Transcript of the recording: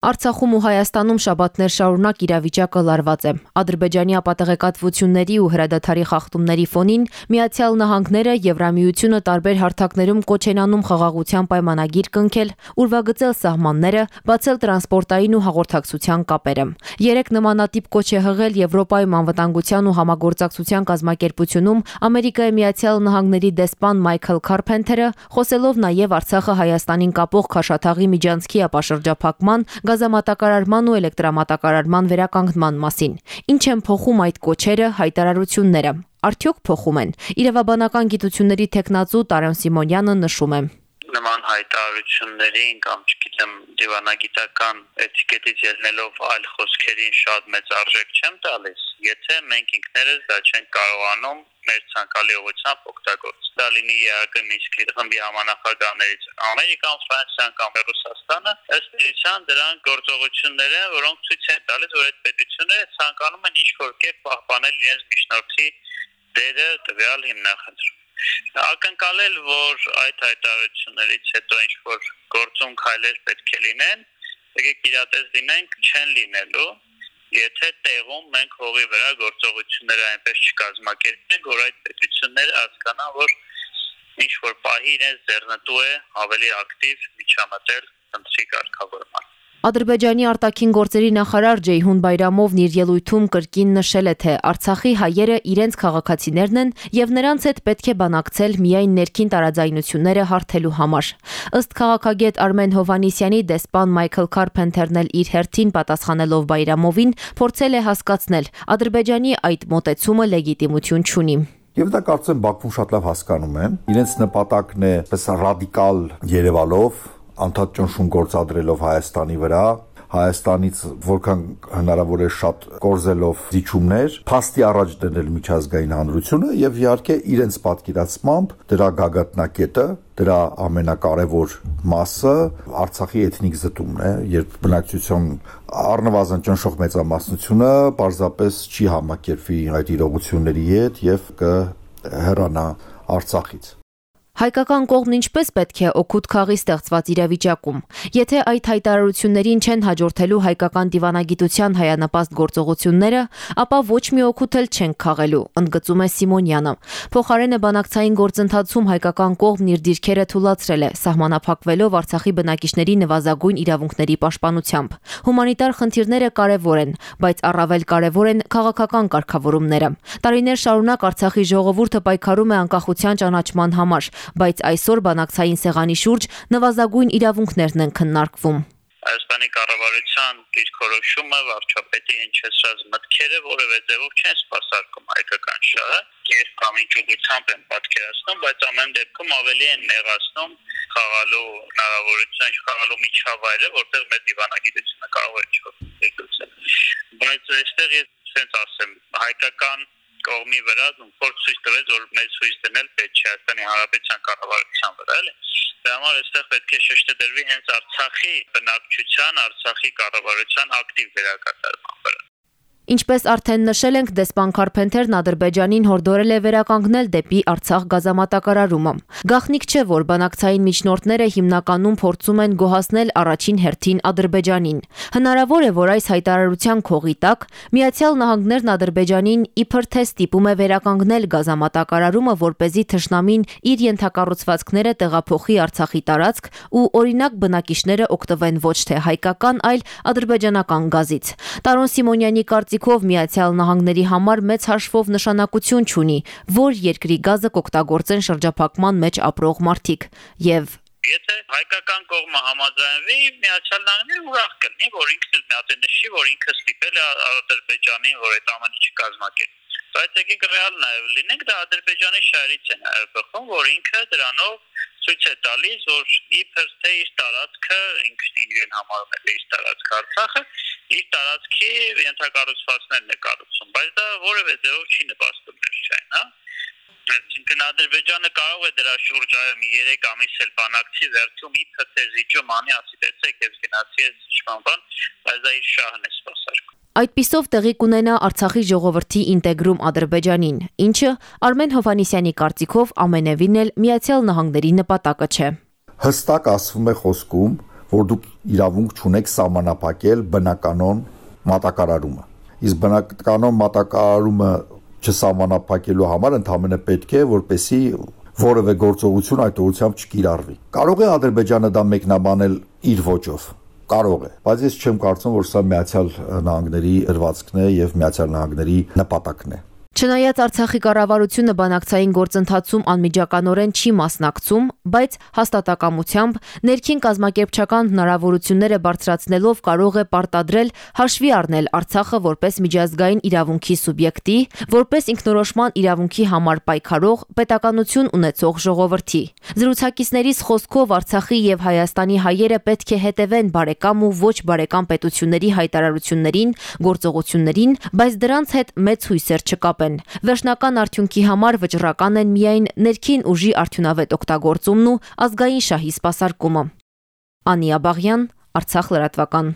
Արցախում ու Հայաստանում շաբաթներ շարունակ իրավիճակը լարված է։ Ադրբեջանի ապատեղեկատվությունների ու հրադադարի խախտումների ֆոնին Միացյալ Նահանգները Եվրամիությունը տարբեր հարթակներում կոչ են անում խաղաղության պայմանագիր կնքել, ուրվագծել սահմանները, բացել տրանսպորտային ու հաղորդակցության կապերը։ Երեք նմանատիպ կոչ է հղել Եվրոպայում անվտանգության ու համագործակցության կազմակերպությունում Ամերիկայի Միացյալ Նահանգների դեսպան Մայքլ Քարփենթերը, խոսելով նաև Արցախը Հայաստանին կապող Քաշաթաղի միջանցքի ապաշրջափակման գազամատակարարման ու էլեկտրամատակարարման վերականգնման մասին։ Ինչ են փոխում այդ կոչերը, հայտարարությունները։ Արդյոք փոխում են։ Իրավաբանական գիտությունների տեխնացու Տարոն Սիմոնյանը նշում է. Նման հայտարարություններին կամ չգիտեմ դիվանագիտական էտիկետից ելնելով այլ խոսքերին շատ մեծ արժեք չեմ տալիս, եթե մենք ինքներս դա չենք կարողանում մեր ցանկալի ուղղությամբ օգտագործել։ Դա լինի ԵԱԿ Մինսկի խմբի համանախագահներից Ամերիկան, Ֆրանսիան կամ Ռուսաստանը, ըստ էության դրանք գործողություններ են, որոնք ցույց են տալիս, որ այդ պետությունները ցանկանում են ինչ-որ կերպ պահպանել իրենց միջնորդի դերը տվյալ հիմնախնդրում ակնկալել, որ այդ հայտարարություններից հետո ինչ որ գործում քայլեր պետք է լինեն, եկեք իրատես լինենք, չեն լինելու Եթե տեղում մենք հողի վրա գործողությունները այնպես չկազմակերպենք, որ այդ պետությունները հասկանան, որ ինչ որ պահի իրենց ձեռնտու է ավելի ակտիվ միջամտել ընտրի կարգավորման։ Ադրբեջանի արտաքին գործերի նախարար Ջեյհուն Բայրամովն իր ելույթում կրկին նշել է, թե Արցախի հայերը իրենց քաղաքացիներն են եւ նրանց հետ պետք է բանակցել միայն ներքին տարաձայնությունները հարթելու համար։ Ըստ քաղաքագետ Արմեն Հովանիսյանի դեսպան Մայքլ Կարփենթերն էլ իր հերթին պատասխանելով Բայրամովին փորձել է հասկացնել Ադրբեջանի այդ մոտեցումը լեգիտիմություն չունի։ Եվ դա կարծեմ Բաքվում շատ լավ հասկանում են։ Իրենց նպատակն է պես ռադիկալ Երևանով անդադ ճնշում գործադրելով Հայաստանի վրա, Հայաստանից որքան հնարավոր է շատ կորզելով զիջումներ, փաստի առաջ դնել միջազգային հանրությունը եւ իհարկե իրենց պատկերացմամբ դրա գագաթնակետը, դրա ամենակարևոր մասը Արցախի էթնիկ զտումն է, երբ բնակչություն առնվազն ճնշող մեծամասնությունը պարզապես չի համակերպվի այդ իրողությունների հետ եւ կհեռանա Արցախից։ Հայկական կողմն ինչպես պետք է օգուտ քաղի ստեղծված իրավիճակում։ Եթե այդ հայտարարություններին չեն հաջորդելու հայկական դիվանագիտության հայանպաստ գործողությունները, ապա ոչ մի օգուտ էլ չեն քաղելու, ընդգծում է Սիմոնյանը։ Փոխարենը բանակցային գործընթացում հայկական կողմն իր դիրքերը թույլատրել է, սահմանափակվելով Արցախի բնակիչների նվազագույն իրավունքների պաշտպանությամբ։ Հումանիտար խնդիրները կարևոր են, բայց առավել կարևոր են քաղաքական կարգավորումները։ Տարիներ շարունակ Արցախի ժողովուրդը պայքարում է անկախության ճանաչման համար, բայց այսօր բանակցային սեղանի շուրջ նվազագույն իրավունքներն են քննարկվում։ Հայաստանի կառավարության դիրքորոշումը վարչապետի հնչեցրած մտքերը որևէ ձևով չեն սпасարկում հայկական շահը, ես կամ իջուգությամբ եմ պատկերացնում, բայց ամեն դեպքում ավելի են նեղացնում խաղալու հնարավորությունը, խաղալու միջավայրը, որտեղ մեր դիվանագիտությունը կարող է չօգտագործել։ Բայց այստեղ ես ցենց ասեմ, հայկական կողմի վրա փորձ ցույց տվեց, որ մեծ ցույց դնել պետք չէ Հայաստանի Հանրապետության կառավարության վրա, էլի։ Դա համար այստեղ պետք է շեշտը դրվի հենց Արցախի բնակչության, Արցախի կառավարության ակտիվ վերակատարման վրա։ Ինչպես արդեն նշել ենք, դեսպան Կարփենթերն Ադրբեջանին հորդորել է վերականգնել դեպի Արցախ գազամատակարարումը։ Գախնիկ չէ, որ բանակցային միջնորդները հիմնականում փորձում են գոհացնել առաջին հերթին Ադրբեջանին։ Հնարավոր է, որ այս հայտարարության քողի տակ Միացյալ Նահանգներն Ադրբեջանին իբր թե ստիպում է վերականգնել գազամատակարարումը, որ เป զի թշնամին իր ենթակառուցվածքները տեղափոխի Արցախի տարածք ու օրինակ բնակիչները օգտվեն ոչ թե հայկական, այլ ադրբեջանական գազից։ Տարոն Սիմոնյանի կարծիք կարծիքով Միացյալ Նահանգների համար մեծ հաշվով նշանակություն չունի, որ երկրի գազը կօգտագործեն շրջափակման մեջ ապրող մարդիկ եւ Եթե հայկական կողմը համաձայնվի, Միացյալ Նահանգները ուրախ կլինի, որ ինքն էլ մի հատ նշի, որ ինքը ստիպել է Ադրբեջանին, որ այդ ամեն ինչը կազմակերպի։ Բայց եկեք ռեալ նաև լինենք, դա Ադրբեջանի շահերից է նաև բխում, որ ինքը դրանով ցույց է տալիս, որ իբր թե իր տարածքը ինքն իրեն համարում է իր տարածքը Արցախը, իր տարածքի ենթակառուցվածքներն է կառուցում, բայց դա որևէ ձևով չի նպաստում մեր չայն, հա։ Այսինքն Ադրբեջանը կարող է դրա շուրջ այո մի 3 ամիս էլ բանակցի վերջում ի թթեր զիջում անի ասի տեսեք ես գնացի ես իշխան բան, բայց դա իր շահն է սпасարկում։ Այդ պիսով տեղի կունենա Արցախի ժողովրդի ինտեգրում Ադրբեջանին, ինչը Արմեն Հովանիսյանի կարծիքով ամենևին էլ Միացյալ Նահանգների նպատակը չէ։ Հստակ ասվում է խոսքում, որ դուք իրավունք չունեք սահմանափակել բնականոն մատակարարումը։ Իսկ բնականոն մատակարարումը չսահմանափակելու համար ընդհանրապես պետք է որպեսի որևէ գործողություն այդ ուղությամբ չկիրառվի։ Կարող է Ադրբեջանը դա մեկնաբանել իր ոճով, կարող է, բայց ես չեմ կարծում, որ սա Միացյալ Նահանգների հրվածքն է եւ Միացյալ Նահանգների նպատակն է։ Չնայած Արցախի կառավարությունը բանակցային գործընթացում անմիջականորեն չի մասնակցում, բայց հաստատակամությամբ ներքին կազմակերպչական հնարավորությունները բարձրացնելով կարող է պարտադրել հաշվի առնել Արցախը որպես միջազգային իրավունքի սուբյեկտի, որպես ինքնորոշման իրավունքի համար պայքարող պետականություն ունեցող ժողովրդի։ Զրուցակիցներիս խոսքով Արցախի եւ Հայաստանի հայերը պետք է հետևեն բարեկամ ու ոչ բարեկամ պետությունների հայտարարություններին, գործողություններին, բայց դրանց հետ մեծ հույսեր չկապեն են։ Վերջնական արդյունքի համար վճռական են միայն ներքին ուժի արդյունավետ օգտագործումն ու ազգային շահի սպասարկումը։ Անիա Բաղյան, Արցախ լրատվական։